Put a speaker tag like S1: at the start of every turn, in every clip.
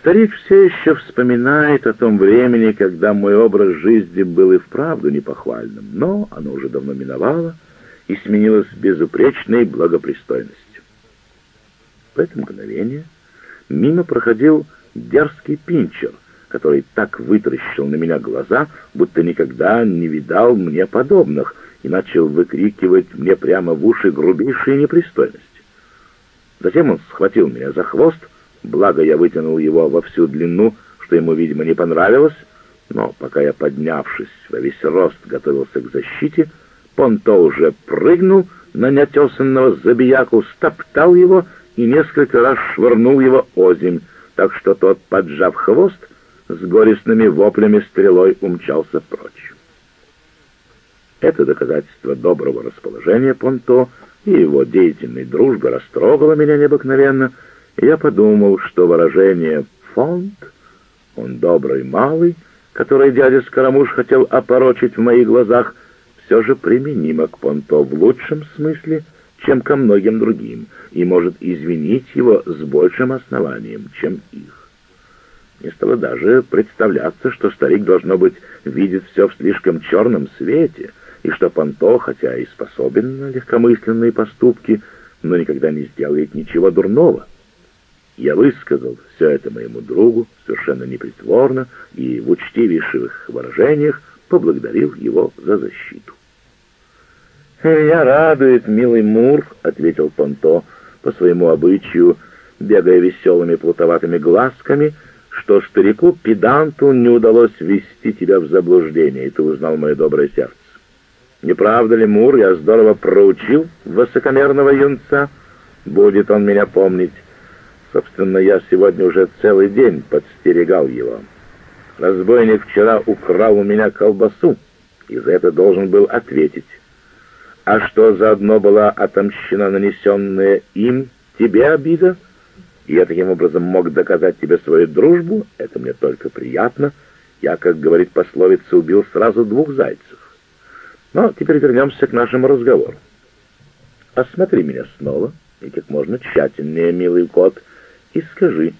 S1: Старик все еще вспоминает о том времени, когда мой образ жизни был и вправду непохвальным, но оно уже давно миновало и сменилось безупречной благопристойностью. В это мгновение мимо проходил дерзкий пинчер, который так вытаращил на меня глаза, будто никогда не видал мне подобных, и начал выкрикивать мне прямо в уши грубейшие непристойности. Затем он схватил меня за хвост, благо я вытянул его во всю длину, что ему, видимо, не понравилось, но пока я, поднявшись во весь рост, готовился к защите, Понто уже прыгнул на неотесанного забияку, стоптал его и несколько раз швырнул его озимь, так что тот, поджав хвост, с горестными воплями стрелой умчался прочь. Это доказательство доброго расположения Понто и его деятельной дружбы растрогало меня необыкновенно, я подумал, что выражение «фонд» — он добрый малый, который дядя Скоромуш хотел опорочить в моих глазах, все же применимо к Понто в лучшем смысле, чем ко многим другим, и может извинить его с большим основанием, чем их. Мне стало даже представляться, что старик, должно быть, видит все в слишком черном свете, и что Понто, хотя и способен на легкомысленные поступки, но никогда не сделает ничего дурного. Я высказал все это моему другу совершенно непритворно и в учтивейших выражениях поблагодарил его за защиту. «Меня радует, милый Мур», — ответил Понто по своему обычаю, бегая веселыми плутоватыми глазками, что старику-педанту не удалось ввести тебя в заблуждение, и ты узнал мое доброе сердце. Не правда ли, Мур, я здорово проучил высокомерного юнца? Будет он меня помнить. Собственно, я сегодня уже целый день подстерегал его. Разбойник вчера украл у меня колбасу, и за это должен был ответить. А что заодно была отомщена нанесенная им тебе обида? Я таким образом мог доказать тебе свою дружбу, это мне только приятно. Я, как говорит пословица, убил сразу двух зайцев. Но теперь вернемся к нашему разговору. Осмотри меня снова, и как можно тщательнее, милый кот, и скажи,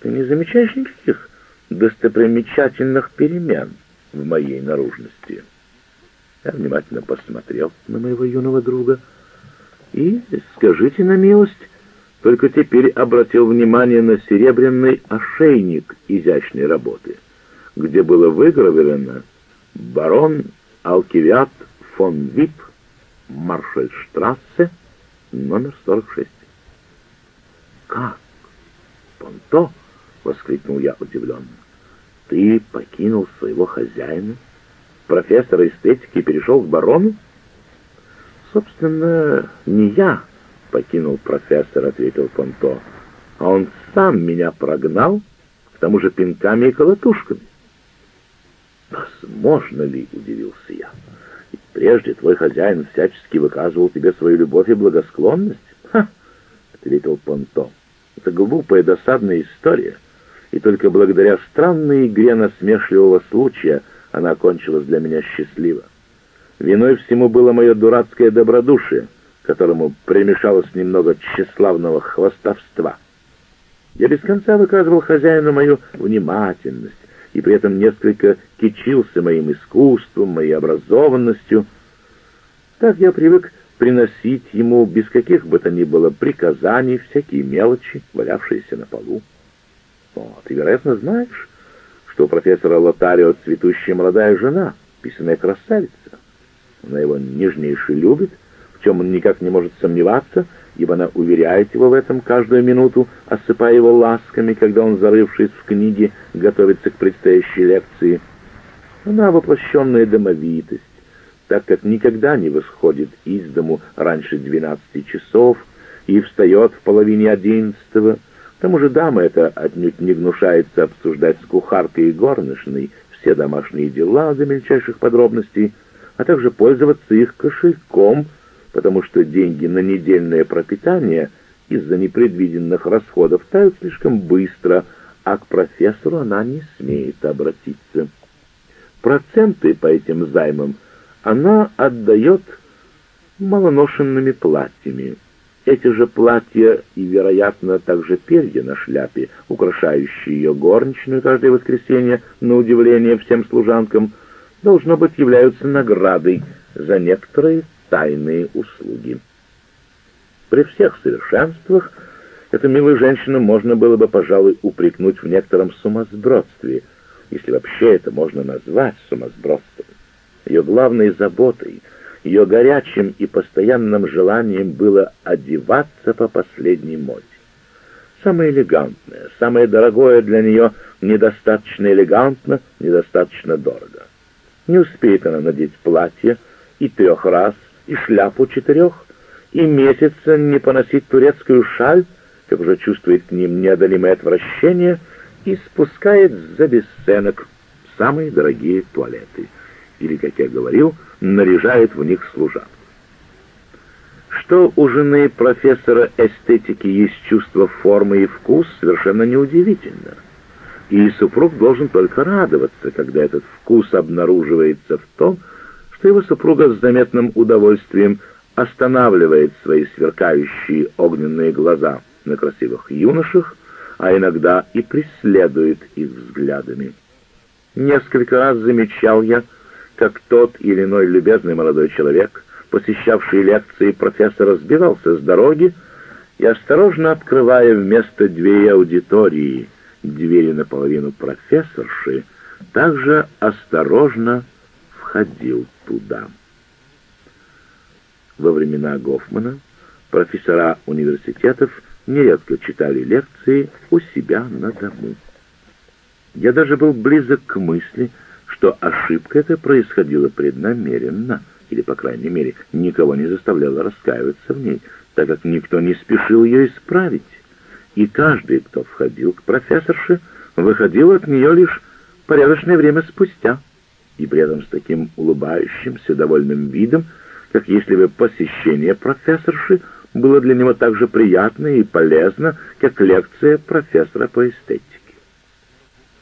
S1: ты не замечаешь никаких достопримечательных перемен в моей наружности?» Я внимательно посмотрел на моего юного друга и, скажите на милость, только теперь обратил внимание на серебряный ошейник изящной работы, где было выгравировано «Барон Алкивиат фон Вип, Маршальштрассе, номер 46». «Как? Понто?» — воскликнул я удивленно. «Ты покинул своего хозяина?» профессора эстетики и перешел к барону? Собственно, не я покинул профессора, ответил Понто, а он сам меня прогнал, к тому же пинками и колотушками. Возможно ли, удивился я. Ведь прежде твой хозяин всячески выказывал тебе свою любовь и благосклонность. Ха, ответил Понто. Это глупая досадная история, и только благодаря странной игре насмешливого случая — она кончилась для меня счастливо. Виной всему было мое дурацкое добродушие, которому примешалось немного тщеславного хвостовства. Я без конца выказывал хозяину мою внимательность, и при этом несколько кичился моим искусством, моей образованностью. Так я привык приносить ему без каких бы то ни было приказаний всякие мелочи, валявшиеся на полу. О, ты, вероятно, знаешь, что у профессора Лотарио цветущая молодая жена, писаная красавица. Она его нежнейше любит, в чем он никак не может сомневаться, ибо она уверяет его в этом каждую минуту, осыпая его ласками, когда он, зарывшись в книге, готовится к предстоящей лекции. Она воплощенная домовитость, так как никогда не восходит из дому раньше двенадцати часов и встает в половине одиннадцатого, к тому же дама эта отнюдь не гнушается обсуждать с кухаркой и горничной все домашние дела до мельчайших подробностей, а также пользоваться их кошельком, потому что деньги на недельное пропитание из-за непредвиденных расходов тают слишком быстро, а к профессору она не смеет обратиться. Проценты по этим займам она отдает малоношенными платьями, эти же платья и, вероятно, также перья на шляпе, украшающие ее горничную каждое воскресенье, на удивление всем служанкам, должно быть, являются наградой за некоторые тайные услуги. При всех совершенствах эту милую женщину можно было бы, пожалуй, упрекнуть в некотором сумасбродстве, если вообще это можно назвать сумасбродством. Ее главной заботой — ее горячим и постоянным желанием было одеваться по последней моде. Самое элегантное, самое дорогое для нее недостаточно элегантно, недостаточно дорого. Не успеет она надеть платье и трех раз, и шляпу четырех, и месяца не поносить турецкую шаль, как уже чувствует к ним неодолимое отвращение, и спускает за бесценок самые дорогие туалеты. Или, как я говорил, наряжает в них служанку. Что у жены профессора эстетики есть чувство формы и вкус, совершенно неудивительно. И супруг должен только радоваться, когда этот вкус обнаруживается в том, что его супруга с заметным удовольствием останавливает свои сверкающие огненные глаза на красивых юношах, а иногда и преследует их взглядами. Несколько раз замечал я, как тот или иной любезный молодой человек, посещавший лекции профессора, сбивался с дороги и, осторожно открывая вместо двери аудитории двери наполовину профессорши, также осторожно входил туда. Во времена Гофмана профессора университетов нередко читали лекции у себя на дому. Я даже был близок к мысли, что ошибка эта происходила преднамеренно, или, по крайней мере, никого не заставляла раскаиваться в ней, так как никто не спешил ее исправить. И каждый, кто входил к профессорше, выходил от нее лишь порядочное время спустя, и при этом с таким улыбающимся, довольным видом, как если бы посещение профессорши было для него так же приятно и полезно, как лекция профессора по эстетике.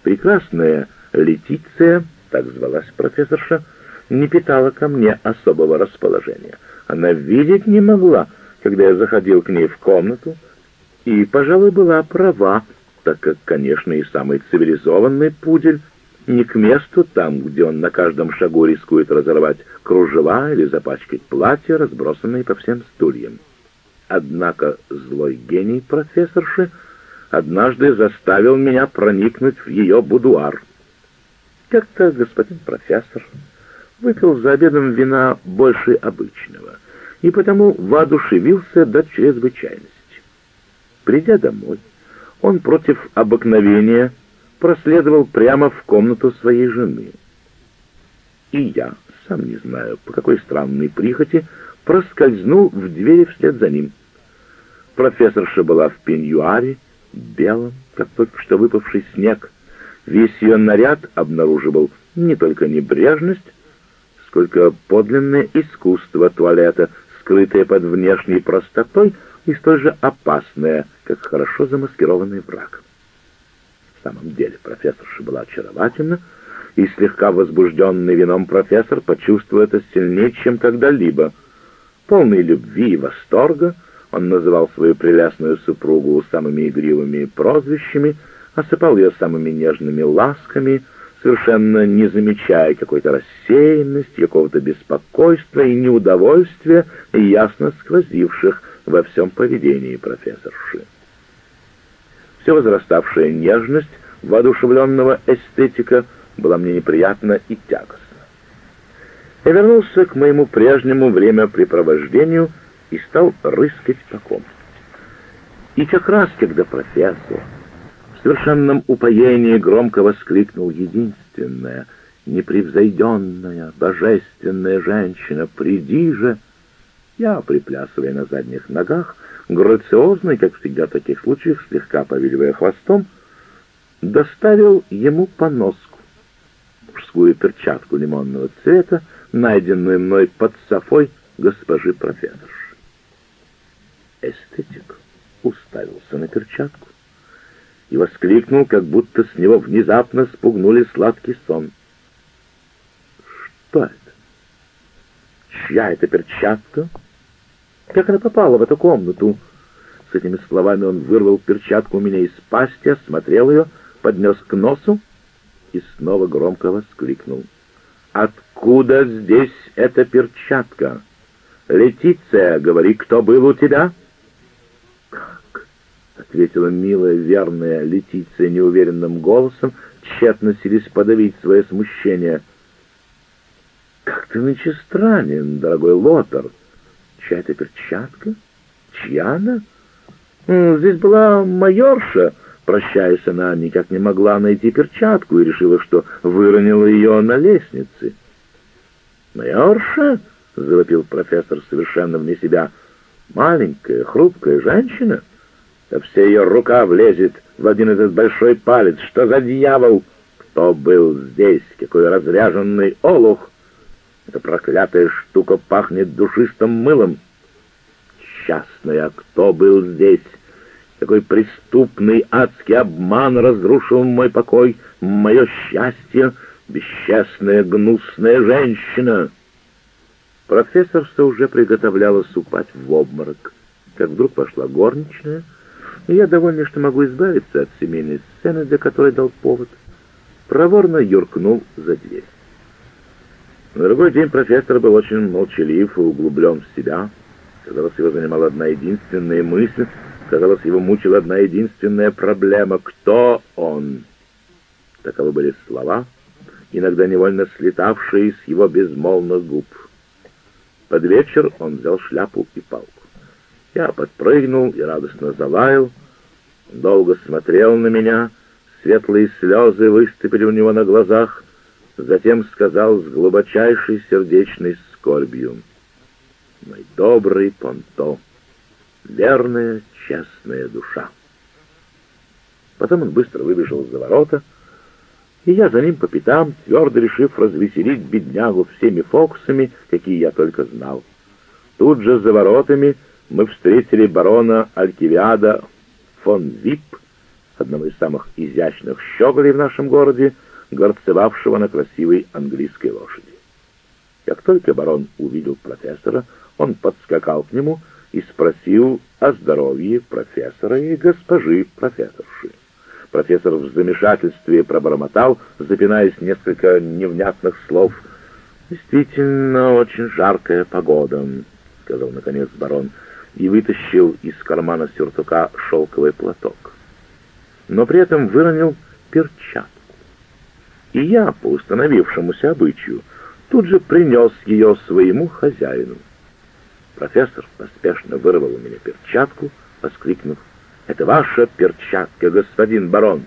S1: Прекрасная Летиция так звалась профессорша, не питала ко мне особого расположения. Она видеть не могла, когда я заходил к ней в комнату, и, пожалуй, была права, так как, конечно, и самый цивилизованный пудель не к месту там, где он на каждом шагу рискует разорвать кружева или запачкать платья, разбросанные по всем стульям. Однако злой гений профессорши однажды заставил меня проникнуть в ее будуар — как-то господин профессор выпил за обедом вина больше обычного и потому воодушевился до чрезвычайности. Придя домой, он против обыкновения проследовал прямо в комнату своей жены. И я, сам не знаю, по какой странной прихоти, проскользнул в двери вслед за ним. Профессорша была в пеньюаре, белом, как только что выпавший снег, Весь ее наряд обнаруживал не только небрежность, сколько подлинное искусство туалета, скрытое под внешней простотой и столь же опасное, как хорошо замаскированный враг. В самом деле профессорша была очаровательна, и слегка возбужденный вином профессор почувствовал это сильнее, чем когда-либо. Полный любви и восторга он называл свою прелестную супругу самыми игривыми прозвищами — осыпал ее самыми нежными ласками, совершенно не замечая какой-то рассеянности, какого-то беспокойства и неудовольствия, ясно сквозивших во всем поведении профессорши. Все возраставшая нежность воодушевленного эстетика была мне неприятна и тягостна. Я вернулся к моему прежнему времяпрепровождению и стал рыскать по комнате. И как раз, когда профессор совершенном упоении громко воскликнул единственная, непревзойденная, божественная женщина, приди же! Я, приплясывая на задних ногах, грациозный, как всегда в таких случаях, слегка повиливая хвостом, доставил ему поноску, мужскую перчатку лимонного цвета, найденную мной под софой госпожи профессорши. Эстетик уставился на перчатку, и воскликнул, как будто с него внезапно спугнули сладкий сон. «Что это? Чья это перчатка?» Как она попала в эту комнату?» С этими словами он вырвал перчатку у меня из пасти, осмотрел ее, поднес к носу и снова громко воскликнул. «Откуда здесь эта перчатка? Летиция, говори, кто был у тебя?» Ответила милая, верная Летиция неуверенным голосом, тщетно селись подавить свое смущение. «Как ты нынче странен, дорогой Лотар! Чья-то перчатка? Чья она?» «Здесь была майорша». Прощаясь, она никак не могла найти перчатку и решила, что выронила ее на лестнице. «Майорша?» — завопил профессор совершенно вне себя. «Маленькая, хрупкая женщина? Да вся ее рука влезет в один этот большой палец. Что за дьявол? Кто был здесь? Какой разряженный олух! Эта проклятая штука пахнет душистым мылом. Счастная, кто был здесь?» Какой преступный адский обман разрушил мой покой, мое счастье, бесчестная гнусная женщина. Профессорша уже приготовлялась упасть в обморок, как вдруг пошла горничная, я довольна, что могу избавиться от семейной сцены, для которой дал повод. Проворно юркнул за дверь. На другой день профессор был очень молчалив и углублен в себя. Казалось, его занимала одна единственная мысль — Казалось, его мучила одна единственная проблема — кто он? Таковы были слова, иногда невольно слетавшие с его безмолвных губ. Под вечер он взял шляпу и палку. Я подпрыгнул и радостно залаял. долго смотрел на меня, светлые слезы выступили у него на глазах, затем сказал с глубочайшей сердечной скорбью. «Мой добрый Понто, верная честная душа. Потом он быстро выбежал за ворота, и я за ним по пятам, твердо решив развеселить беднягу всеми фокусами, какие я только знал. Тут же за воротами мы встретили барона Алькивиада фон Вип, одного из самых изящных щеголей в нашем городе, горцевавшего на красивой английской лошади. Как только барон увидел профессора, он подскакал к нему и спросил о здоровье профессора и госпожи профессорши. Профессор в замешательстве пробормотал, запинаясь несколько невнятных слов. «Действительно, очень жаркая погода», — сказал наконец барон, и вытащил из кармана сюртука шелковый платок. Но при этом выронил перчатку. И я, по установившемуся обычаю, тут же принес ее своему хозяину. Профессор поспешно вырвал у меня перчатку, воскликнув, «Это ваша перчатка, господин барон!»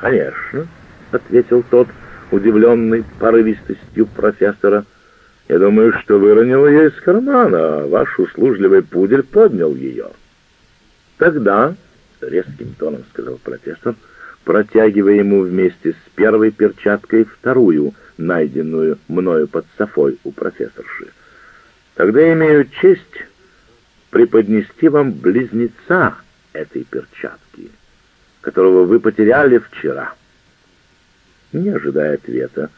S1: «Конечно», — ответил тот, удивленный порывистостью профессора. «Я думаю, что выронил ее из кармана, а ваш услужливый пудель поднял ее». «Тогда», — резким тоном сказал профессор, протягивая ему вместе с первой перчаткой вторую, найденную мною под софой у профессорши, — Тогда имею честь преподнести вам близнеца этой перчатки, которого вы потеряли вчера. Не ожидая ответа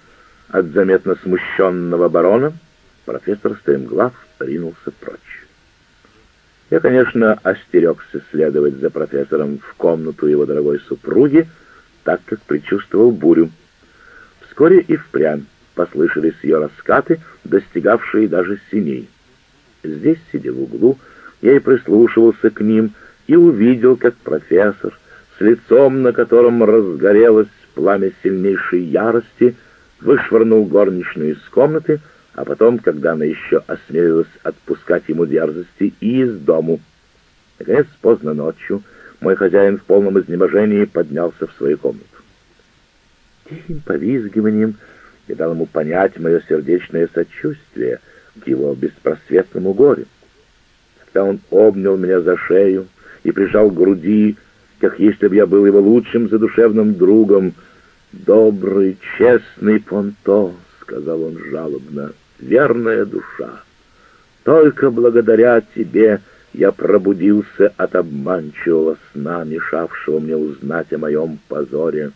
S1: от заметно смущенного барона, профессор Стремглав ринулся прочь. Я, конечно, остерегся следовать за профессором в комнату его дорогой супруги, так как предчувствовал бурю. Вскоре и впрямь послышались ее раскаты, достигавшие даже синей. Здесь, сидя в углу, я и прислушивался к ним, и увидел, как профессор, с лицом, на котором разгорелось пламя сильнейшей ярости, вышвырнул горничную из комнаты, а потом, когда она еще осмелилась отпускать ему дерзости, и из дому. Наконец, поздно ночью, мой хозяин в полном изнеможении поднялся в свою комнату. Тихим повизгиванием я дал ему понять мое сердечное сочувствие к его беспросветному горю. Когда он обнял меня за шею и прижал к груди, как если бы я был его лучшим задушевным другом, «Добрый, честный Понто», — сказал он жалобно, — «верная душа, только благодаря тебе я пробудился от обманчивого сна, мешавшего мне узнать о моем позоре.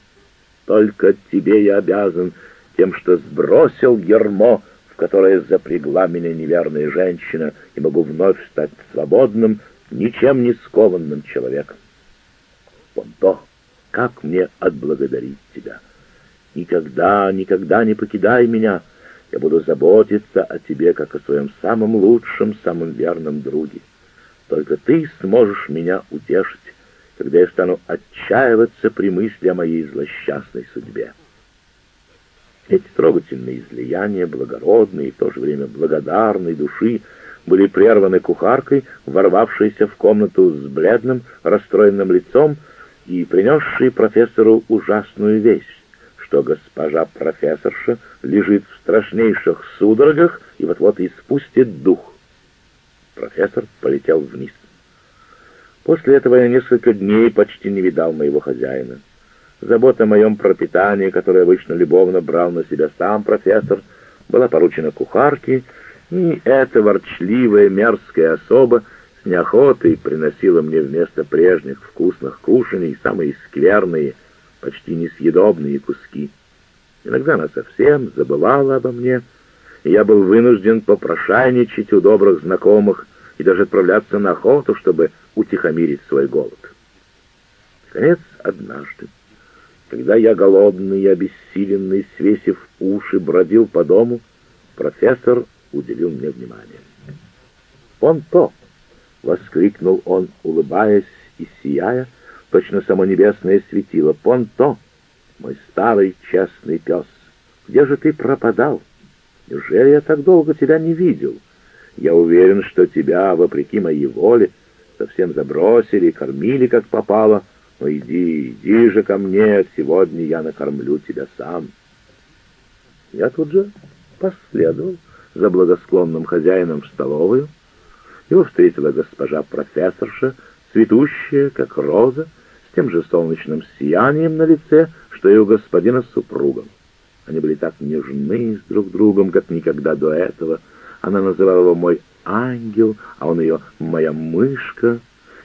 S1: Только тебе я обязан тем, что сбросил ермо в которое запрягла меня неверная женщина, и могу вновь стать свободным, ничем не скованным человеком. Понто, как мне отблагодарить тебя? Никогда, никогда не покидай меня. Я буду заботиться о тебе, как о своем самом лучшем, самом верном друге. Только ты сможешь меня утешить, когда я стану отчаиваться при мысли о моей злосчастной судьбе. Эти трогательные излияния, благородные и в то же время благодарной души, были прерваны кухаркой, ворвавшейся в комнату с бледным, расстроенным лицом и принесшей профессору ужасную вещь, что госпожа профессорша лежит в страшнейших судорогах и вот-вот испустит дух. Профессор полетел вниз. После этого я несколько дней почти не видал моего хозяина. Забота о моем пропитании, которое обычно любовно брал на себя сам профессор, была поручена кухарке, и эта ворчливая мерзкая особа с неохотой приносила мне вместо прежних вкусных кушаний самые скверные, почти несъедобные куски. Иногда она совсем забывала обо мне, и я был вынужден попрошайничать у добрых знакомых и даже отправляться на охоту, чтобы утихомирить свой голод. Наконец, однажды, когда я голодный и обессиленный, свесив уши, бродил по дому, профессор уделил мне внимание. «Он то!» — воскликнул он, улыбаясь и сияя, точно само небесное светило. «Понто, мой старый честный пес, где же ты пропадал? Неужели я так долго тебя не видел? Я уверен, что тебя, вопреки моей воле, совсем забросили, кормили как попало». Ну иди, иди же ко мне, сегодня я накормлю тебя сам. Я тут же последовал за благосклонным хозяином в столовую. Его встретила госпожа профессорша, цветущая, как роза, тем же солнечным сиянием на лице, что и у господина с супругом. Они были так нежны с друг другом, как никогда до этого. Она называла его «мой ангел», а он ее «моя мышка»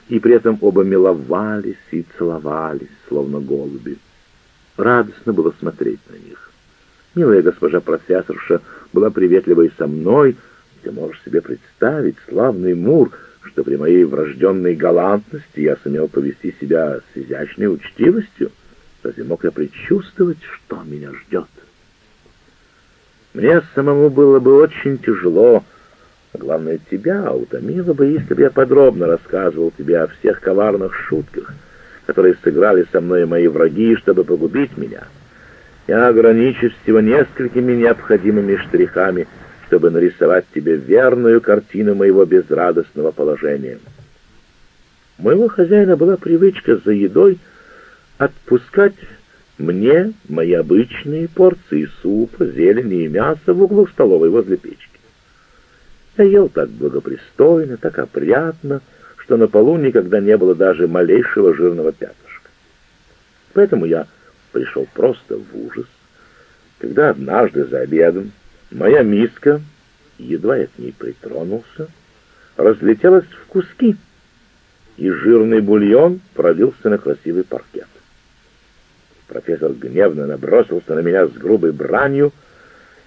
S1: и при этом оба миловались и целовались, словно голуби. Радостно было смотреть на них. Милая госпожа профессорша была приветлива и со мной. Ты можешь себе представить, славный Мур, что при моей врожденной галантности я сумел повести себя с изящной учтивостью. Разве мог я предчувствовать, что меня ждет? Мне самому было бы очень тяжело а главное, тебя утомило бы, если бы я подробно рассказывал тебе о всех коварных шутках, которые сыграли со мной мои враги, чтобы погубить меня. Я ограничусь всего несколькими необходимыми штрихами, чтобы нарисовать тебе верную картину моего безрадостного положения. Моего хозяина была привычка за едой отпускать мне мои обычные порции супа, зелени и мяса в углу столовой возле печки. Я ел так благопристойно, так опрятно, что на полу никогда не было даже малейшего жирного пятнышка. Поэтому я пришел просто в ужас, когда однажды за обедом моя миска, едва я к ней притронулся, разлетелась в куски, и жирный бульон пролился на красивый паркет. Профессор гневно набросился на меня с грубой бранью,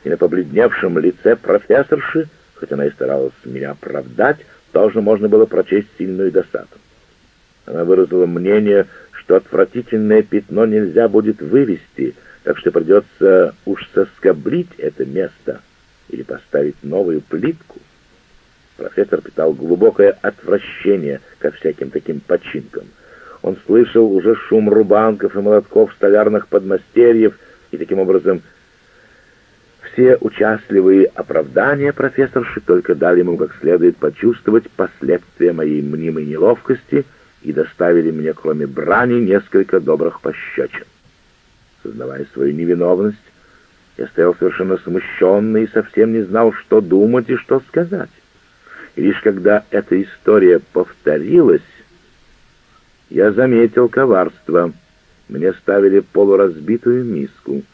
S1: и на побледневшем лице профессорши хоть она и старалась меня оправдать, тоже можно было прочесть сильную досаду. Она выразила мнение, что отвратительное пятно нельзя будет вывести, так что придется уж соскоблить это место или поставить новую плитку. Профессор питал глубокое отвращение ко всяким таким починкам. Он слышал уже шум рубанков и молотков столярных подмастерьев и таким образом все участливые оправдания профессорши только дали ему как следует почувствовать последствия моей мнимой неловкости и доставили мне, кроме брани, несколько добрых пощечин. Сознавая свою невиновность, я стоял совершенно смущенный и совсем не знал, что думать и что сказать. И лишь когда эта история повторилась, я заметил коварство. Мне ставили полуразбитую миску —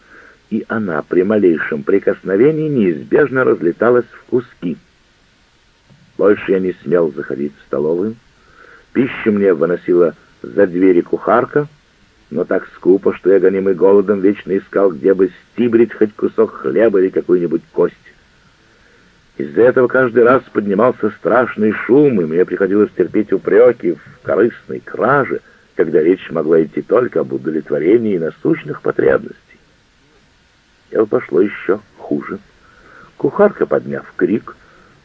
S1: и она при малейшем прикосновении неизбежно разлеталась в куски. Больше я не смел заходить в столовую. Пищу мне выносила за двери кухарка, но так скупо, что я, гонимый голодом, вечно искал, где бы стибрить хоть кусок хлеба или какую-нибудь кость. Из-за этого каждый раз поднимался страшный шум, и мне приходилось терпеть упреки в корыстной краже, когда речь могла идти только об удовлетворении насущных потребностей. Дело пошло еще хуже. Кухарка, подняв крик,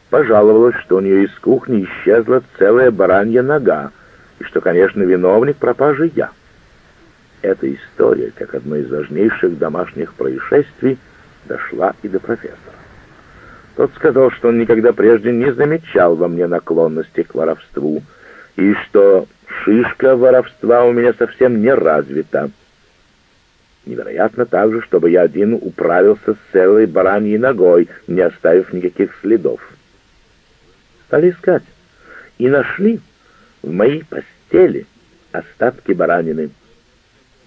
S1: пожаловалась, что у нее из кухни исчезла целая баранья нога, и что, конечно, виновник пропажи я. Эта история, как одно из важнейших домашних происшествий, дошла и до профессора. Тот сказал, что он никогда прежде не замечал во мне наклонности к воровству, и что шишка воровства у меня совсем не развита. Невероятно также, чтобы я один управился с целой бараньей ногой, не оставив никаких следов. Стали искать и нашли в моей постели остатки баранины.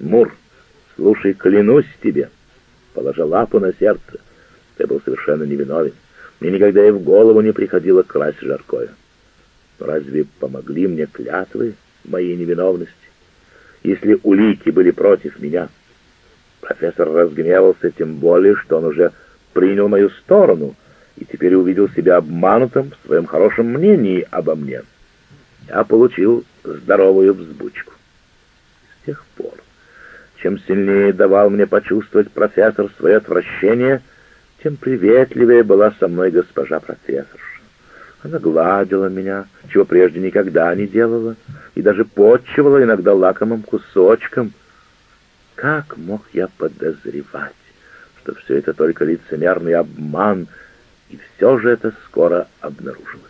S1: Мур, слушай, клянусь тебе, положа лапу на сердце, ты был совершенно невиновен. Мне никогда и в голову не приходило красть жаркое. Но разве помогли мне клятвы моей невиновности? Если улики были против меня, профессор разгневался тем более, что он уже принял мою сторону и теперь увидел себя обманутым в своем хорошем мнении обо мне. Я получил здоровую взбучку. С тех пор чем сильнее давал мне почувствовать профессор свое отвращение, тем приветливее была со мной госпожа профессорша. Она гладила меня, чего прежде никогда не делала, и даже подчивала иногда лакомым кусочком. Как мог я подозревать, что все это только лицемерный обман, и все же это скоро обнаружилось?